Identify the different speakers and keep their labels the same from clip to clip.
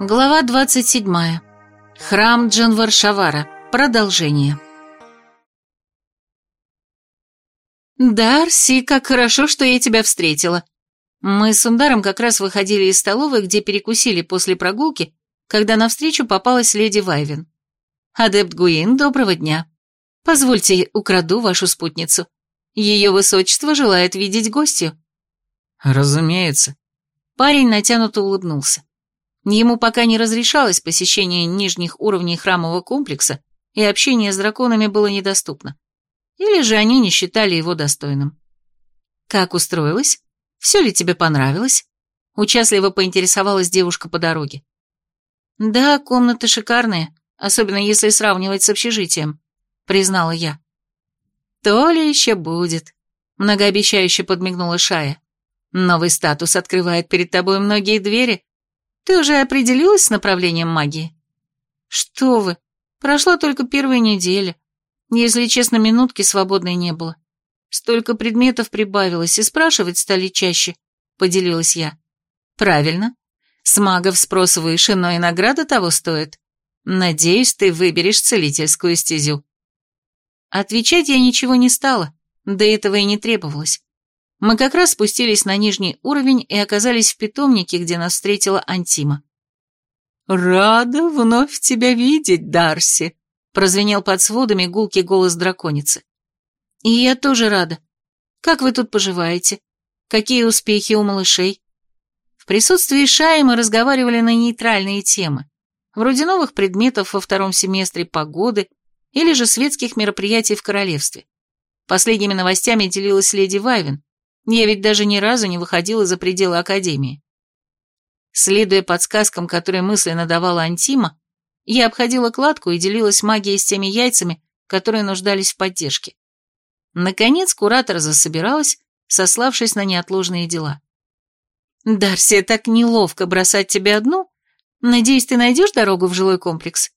Speaker 1: Глава 27. Храм Джанваршавара. Продолжение. «Дарси, как хорошо, что я тебя встретила. Мы с Ундаром как раз выходили из столовой, где перекусили после прогулки, когда навстречу попалась леди Вайвен. Адепт Гуин, доброго дня. Позвольте, украду вашу спутницу. Ее высочество желает видеть гостью».
Speaker 2: «Разумеется».
Speaker 1: Парень натянуто улыбнулся. Ему пока не разрешалось посещение нижних уровней храмового комплекса, и общение с драконами было недоступно. Или же они не считали его достойным. «Как устроилась? Все ли тебе понравилось?» Участливо поинтересовалась девушка по дороге. «Да, комнаты шикарные, особенно если сравнивать с общежитием», — признала я. «То ли еще будет», — многообещающе подмигнула Шая. «Новый статус открывает перед тобой многие двери, ты уже определилась с направлением магии? Что вы, прошла только первая неделя. Если честно, минутки свободной не было. Столько предметов прибавилось, и спрашивать стали чаще, поделилась я. Правильно. С магов спрос выше, но и награда того стоит. Надеюсь, ты выберешь целительскую стезю. Отвечать я ничего не стала, до этого и не требовалось. Мы как раз спустились на нижний уровень и оказались в питомнике, где нас встретила Антима. «Рада вновь тебя видеть, Дарси», — прозвенел под сводами гулкий голос драконицы. «И я тоже рада. Как вы тут поживаете? Какие успехи у малышей?» В присутствии Шаи мы разговаривали на нейтральные темы, вроде новых предметов во втором семестре погоды или же светских мероприятий в королевстве. Последними новостями делилась леди Вайвен, я ведь даже ни разу не выходила за пределы Академии. Следуя подсказкам, которые мысленно давала Антима, я обходила кладку и делилась магией с теми яйцами, которые нуждались в поддержке. Наконец куратор засобиралась, сославшись на неотложные дела. «Дарсия, так неловко бросать тебя одну. Надеюсь, ты найдешь дорогу в жилой комплекс?»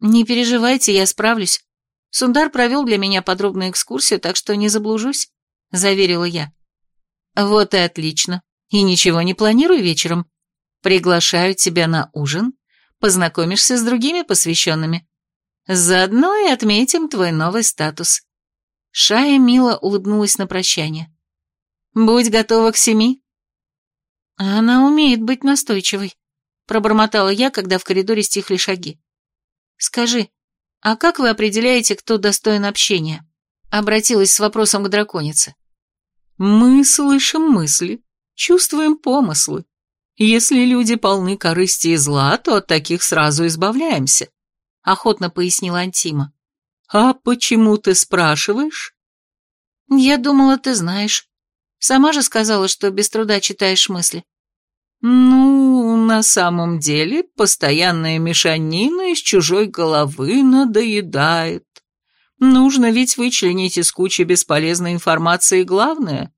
Speaker 1: «Не переживайте, я справлюсь. Сундар провел для меня подробную экскурсию, так что не заблужусь», — заверила я. Вот и отлично. И ничего не планирую вечером. Приглашаю тебя на ужин, познакомишься с другими посвященными. Заодно и отметим твой новый статус. Шая мило улыбнулась на прощание. Будь готова к семи. Она умеет быть настойчивой, пробормотала я, когда в коридоре стихли шаги. Скажи, а как вы определяете, кто достоин общения? Обратилась с вопросом к драконице. Мы слышим мысли, чувствуем помыслы. Если люди полны корысти и зла, то от таких сразу избавляемся», — охотно пояснила Антима. «А почему ты спрашиваешь?» «Я думала, ты знаешь. Сама же сказала, что без труда читаешь мысли». «Ну, на самом деле, постоянная мешанина из чужой головы надоедает. Нужно ведь вычленить из кучи бесполезной информации главное.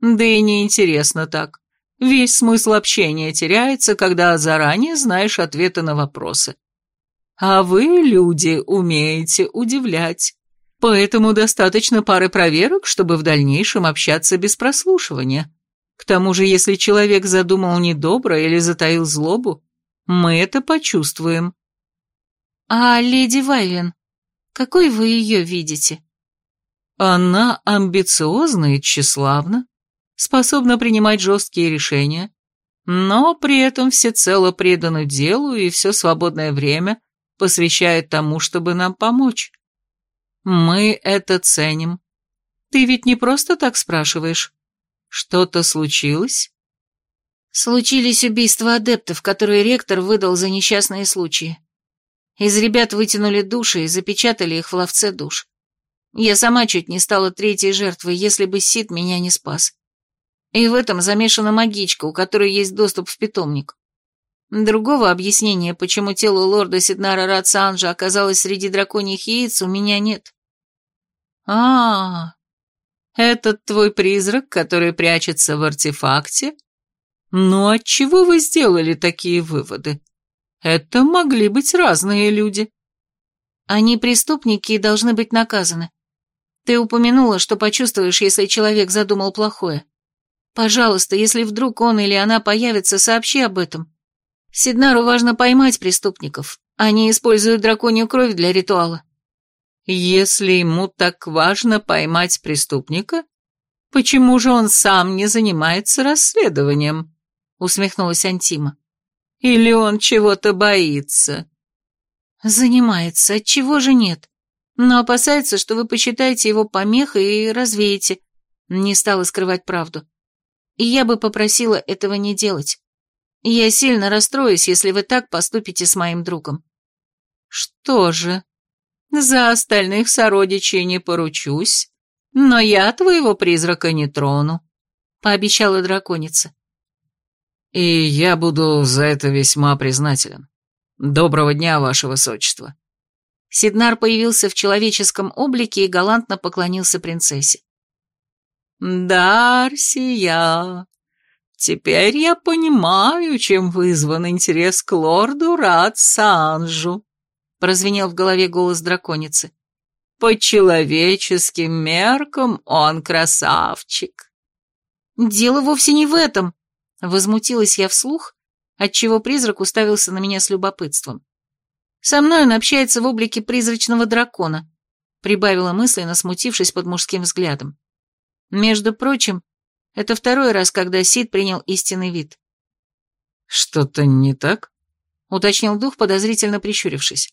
Speaker 1: Да и неинтересно так. Весь смысл общения теряется, когда заранее знаешь ответы на вопросы. А вы, люди, умеете удивлять. Поэтому достаточно пары проверок, чтобы в дальнейшем общаться без прослушивания. К тому же, если человек задумал недобро или затаил злобу, мы это почувствуем. А леди Вайвен, какой вы ее видите? Она амбициозна и тщеславна, способна принимать жесткие решения, но при этом всецело предана делу и все свободное время посвящает тому, чтобы нам помочь. Мы это ценим. Ты ведь не просто так спрашиваешь. Что-то случилось? Случились убийства адептов, которые ректор выдал за несчастные случаи. Из ребят вытянули души и запечатали их в ловце душ. Я сама чуть не стала третьей жертвой, если бы Сид меня не спас. И в этом замешана магичка, у которой есть доступ в питомник. Другого объяснения, почему тело лорда Сиднара Рацианжа оказалось среди драконьих яиц, у меня нет. а, -а, -а этот твой призрак, который прячется в артефакте? Ну, отчего вы сделали такие выводы? Это могли быть разные люди. Они преступники и должны быть наказаны. Ты упомянула, что почувствуешь, если человек задумал плохое. Пожалуйста, если вдруг он или она появится, сообщи об этом. Сиднару важно поймать преступников. Они используют драконью кровь для ритуала.
Speaker 2: Если ему так важно поймать преступника, почему же он сам не занимается расследованием? Усмехнулась Антима. Или он чего-то боится?
Speaker 1: Занимается, чего же нет? Но опасается, что вы посчитаете его помехой и развеете. Не стала скрывать правду. И я бы попросила этого не делать. Я сильно расстроюсь, если вы так поступите с моим другом.
Speaker 2: Что же, за остальных сородичей не поручусь, но я твоего призрака не трону, пообещала драконица. И я буду за это весьма признателен. Доброго дня, ваше высочество.
Speaker 1: Сиднар появился в человеческом облике и галантно поклонился принцессе.
Speaker 2: «Дарсия, теперь я понимаю, чем вызван интерес к лорду Рад Санжу», прозвенел в голове голос драконицы. «По человеческим меркам он красавчик».
Speaker 1: «Дело вовсе не в этом», — возмутилась я вслух, отчего призрак уставился на меня с любопытством. «Со мной он общается в облике призрачного дракона», — прибавила мысленно, смутившись под мужским взглядом. Между прочим, это второй раз, когда Сид принял истинный вид.
Speaker 2: «Что-то не так?»
Speaker 1: — уточнил дух, подозрительно прищурившись.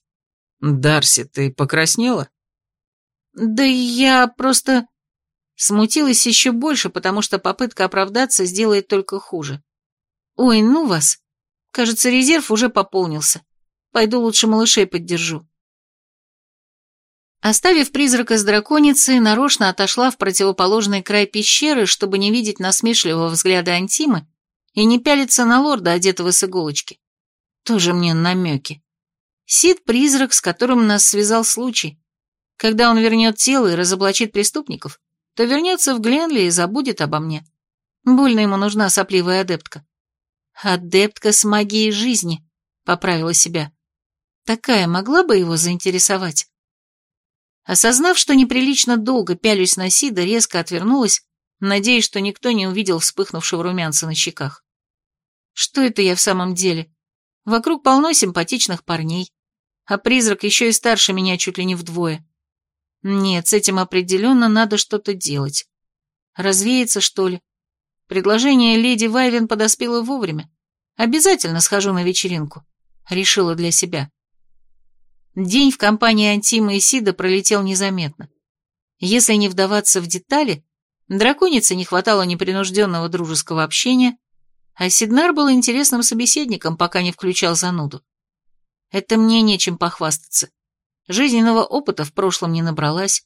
Speaker 2: «Дарси, ты покраснела?»
Speaker 1: «Да я просто...» Смутилась еще больше, потому что попытка оправдаться сделает только хуже. «Ой, ну вас! Кажется, резерв уже пополнился. Пойду лучше малышей поддержу». Оставив призрака с драконицей, нарочно отошла в противоположный край пещеры, чтобы не видеть насмешливого взгляда Антимы и не пялиться на лорда, одетого с иголочки. Тоже мне намеки. Сид — призрак, с которым нас связал случай. Когда он вернет тело и разоблачит преступников, то вернется в Гленли и забудет обо мне. Больно ему нужна сопливая адептка. Адептка с магией жизни, поправила себя. Такая могла бы его заинтересовать? Осознав, что неприлично долго пялюсь на Сида, резко отвернулась, надеясь, что никто не увидел вспыхнувшего румянца на щеках. Что это я в самом деле? Вокруг полно симпатичных парней, а призрак еще и старше меня чуть ли не вдвое. Нет, с этим определенно надо что-то делать. Развеяться, что ли? Предложение леди Вайвен подоспело вовремя. Обязательно схожу на вечеринку. Решила для себя. День в компании Антима и Сида пролетел незаметно. Если не вдаваться в детали, драконице не хватало непринужденного дружеского общения, а Сиднар был интересным собеседником, пока не включал зануду. Это мне нечем похвастаться. Жизненного опыта в прошлом не набралась.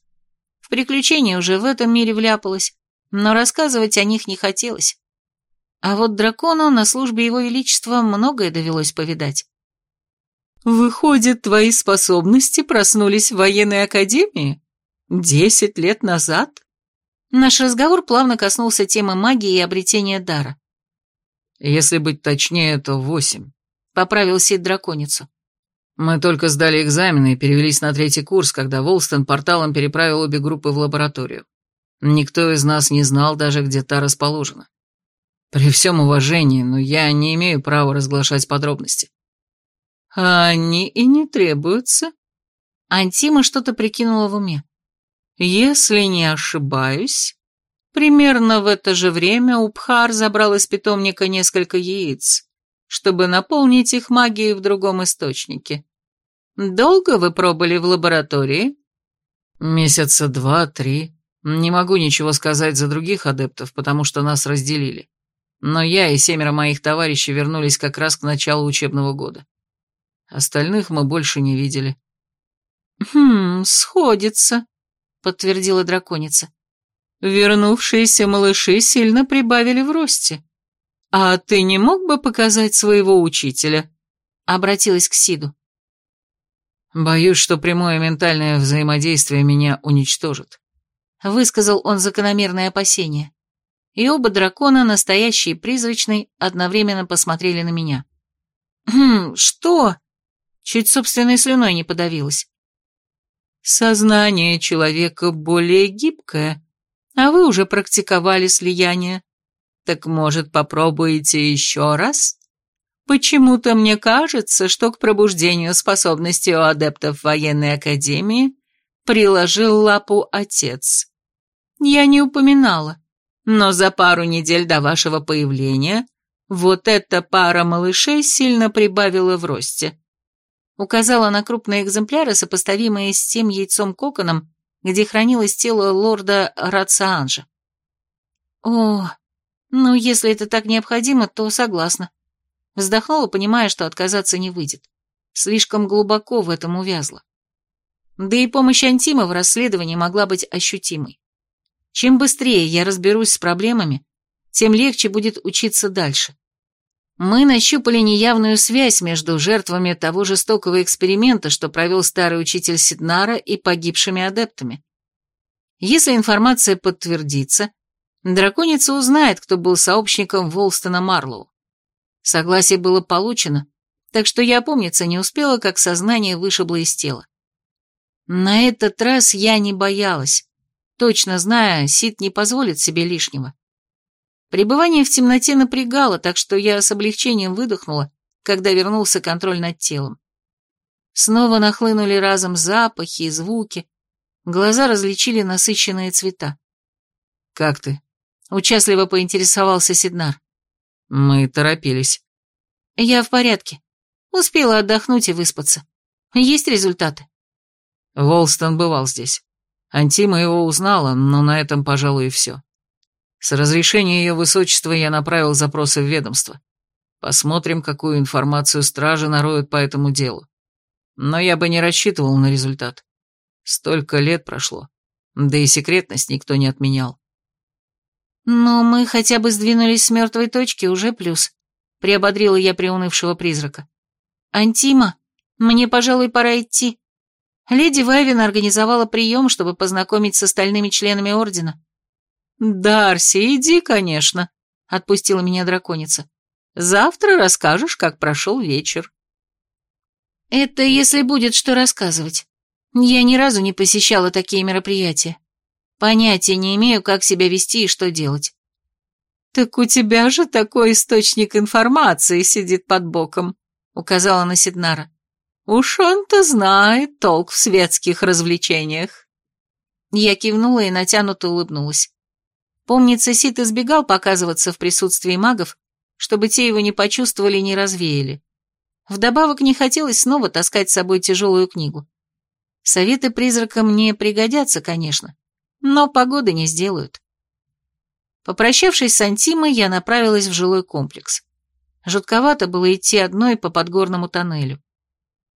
Speaker 1: В приключения уже в этом мире вляпалась, но рассказывать о них не хотелось. А вот дракону на службе его величества многое довелось повидать.
Speaker 2: «Выходит, твои способности проснулись в военной академии? Десять лет назад?»
Speaker 1: Наш разговор плавно коснулся темы магии и обретения дара.
Speaker 2: «Если быть точнее, то восемь», — поправил Сид драконицу. Мы только сдали экзамены и перевелись на третий курс, когда Волстон порталом переправил обе группы в лабораторию. Никто из нас не знал даже, где та расположена. При всем уважении, но я не имею права разглашать подробности. А они и не требуются.
Speaker 1: Антима что-то прикинула в уме.
Speaker 2: Если не ошибаюсь, примерно в это же время Убхар забрал из питомника несколько яиц чтобы наполнить их магией в другом источнике. Долго вы пробыли в лаборатории? Месяца два-три. Не могу ничего сказать за других адептов, потому что нас разделили. Но я и семеро моих товарищей вернулись как раз к началу учебного года. Остальных мы больше не видели.
Speaker 1: «Хм, сходится», — подтвердила драконица.
Speaker 2: «Вернувшиеся малыши сильно прибавили в росте. «А ты не мог бы показать своего учителя?» Обратилась к Сиду. «Боюсь, что прямое ментальное взаимодействие меня уничтожит»,
Speaker 1: высказал он закономерное опасение. И оба дракона, настоящий и призрачный, одновременно посмотрели на меня. «Хм, что?» Чуть собственной слюной не подавилась.
Speaker 2: «Сознание человека более гибкое, а вы уже практиковали слияние. Так, может, попробуете еще раз? Почему-то мне кажется, что к пробуждению способностей у адептов военной академии приложил лапу отец. Я не упоминала, но за пару недель до вашего появления вот эта пара малышей сильно прибавила в росте. Указала на крупные экземпляры, сопоставимые с тем яйцом-коконом, где хранилось тело лорда Рацианжа. О, ну если это так необходимо, то согласна. Вздохнула, понимая, что отказаться не выйдет. Слишком глубоко в этом увязла. Да и помощь Антима в расследовании могла быть ощутимой. Чем быстрее я разберусь с проблемами, тем легче будет учиться дальше. Мы нащупали неявную связь между жертвами того жестокого эксперимента, что провел старый учитель Сиднара, и погибшими адептами. Если информация подтвердится, драконица узнает, кто был сообщником Волстона Марлоу. Согласие было получено, так что я опомниться не успела, как сознание вышибло из тела. На этот раз я не боялась, точно зная, Сид не позволит себе лишнего. Пребывание в темноте напрягало, так что я с облегчением выдохнула, когда вернулся контроль над телом. Снова нахлынули разом запахи и звуки, глаза различили насыщенные цвета.
Speaker 1: «Как ты?»
Speaker 2: — участливо поинтересовался Сиднар.
Speaker 1: «Мы торопились».
Speaker 2: «Я в порядке. Успела отдохнуть и выспаться. Есть результаты?»
Speaker 1: Волстон бывал здесь. Антима его узнала, но на этом, пожалуй, и все. С разрешения ее высочества я направил запросы в ведомство. Посмотрим, какую информацию стражи нароют по этому делу. Но я бы не рассчитывал на результат. Столько лет прошло, да и секретность никто не отменял.
Speaker 2: «Но мы хотя бы сдвинулись с мертвой точки, уже плюс», — приободрила я приунывшего призрака. «Антима, мне, пожалуй, пора идти. Леди Вайвин организовала прием, чтобы познакомить с остальными членами Ордена».
Speaker 1: «Дарси, иди, конечно», — отпустила меня драконица. «Завтра расскажешь, как прошел вечер».
Speaker 2: «Это если будет что рассказывать. Я ни разу не посещала такие мероприятия. Понятия не имею, как себя вести и что делать».
Speaker 1: «Так у тебя же такой источник информации сидит под боком», — указала на Сиднара. «Уж он-то знает толк в светских развлечениях».
Speaker 2: Я кивнула и натянуто улыбнулась. Помнится, Сит избегал показываться в присутствии магов, чтобы те его не почувствовали и не развеяли. Вдобавок не хотелось снова таскать с собой тяжелую книгу. Советы призрака мне пригодятся, конечно, но погоды не сделают. Попрощавшись с Антимой, я направилась в жилой комплекс. Жутковато было идти одной по подгорному тоннелю.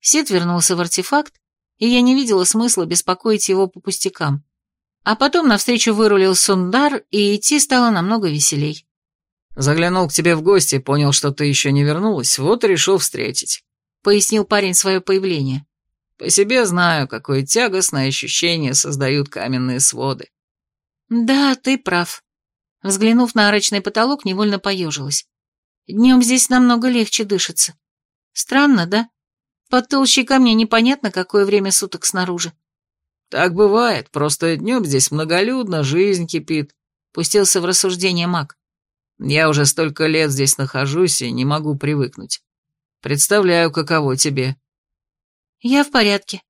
Speaker 2: Сид вернулся в артефакт, и я не видела смысла беспокоить его по пустякам. А потом навстречу вырулил Сундар, и идти стало намного веселей.
Speaker 1: «Заглянул к тебе в гости, понял, что ты еще не вернулась, вот и решил встретить», — пояснил парень свое появление. «По себе знаю, какое тягостное ощущение создают каменные своды».
Speaker 2: «Да, ты прав». Взглянув на арочный потолок, невольно поежилась. «Днем здесь намного легче дышится. Странно, да? Под толщей камня непонятно, какое время суток снаружи.
Speaker 1: «Так бывает, просто днем здесь многолюдно, жизнь кипит», — пустился в рассуждение маг. «Я уже столько лет здесь нахожусь и не могу привыкнуть. Представляю, каково тебе».
Speaker 2: «Я в порядке.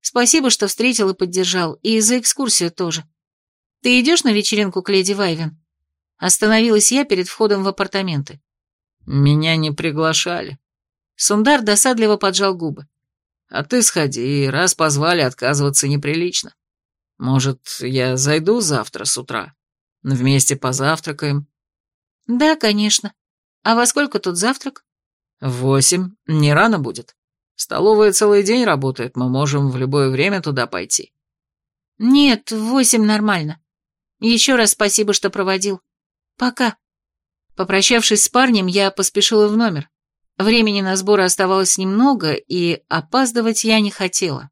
Speaker 2: Спасибо, что встретил и поддержал, и за экскурсию тоже. Ты идешь на вечеринку к леди Вайвен?» Остановилась я перед входом в апартаменты.
Speaker 1: «Меня не приглашали».
Speaker 2: Сундар досадливо поджал губы.
Speaker 1: А ты сходи, раз позвали, отказываться неприлично. Может, я зайду завтра с утра? Вместе позавтракаем?»
Speaker 2: «Да, конечно. А во сколько тут завтрак?»
Speaker 1: «В восемь. Не рано будет. Столовая целый день работает, мы можем в любое время туда пойти».
Speaker 2: «Нет, восемь нормально. Еще раз спасибо, что проводил. Пока». Попрощавшись с парнем, я поспешила в номер. Времени на сборы оставалось немного, и опаздывать я не хотела.